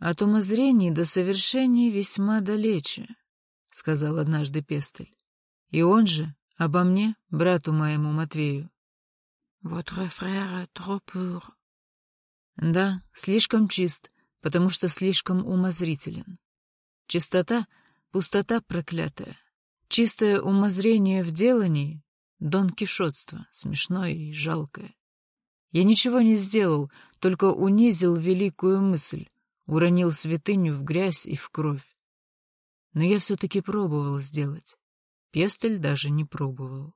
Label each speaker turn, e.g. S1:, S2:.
S1: «От умозрений до совершений весьма далече», — сказал однажды Пестель. «И он же обо мне, брату моему Матвею».
S2: «Votre frère trop pur».
S1: «Да, слишком чист, потому что слишком умозрителен. Чистота — пустота проклятая. Чистое умозрение в делании — дон кишотство, смешное и жалкое. Я ничего не сделал, только унизил великую мысль, уронил святыню в грязь и в кровь. Но я все-таки пробовал сделать. Пестель даже не пробовал.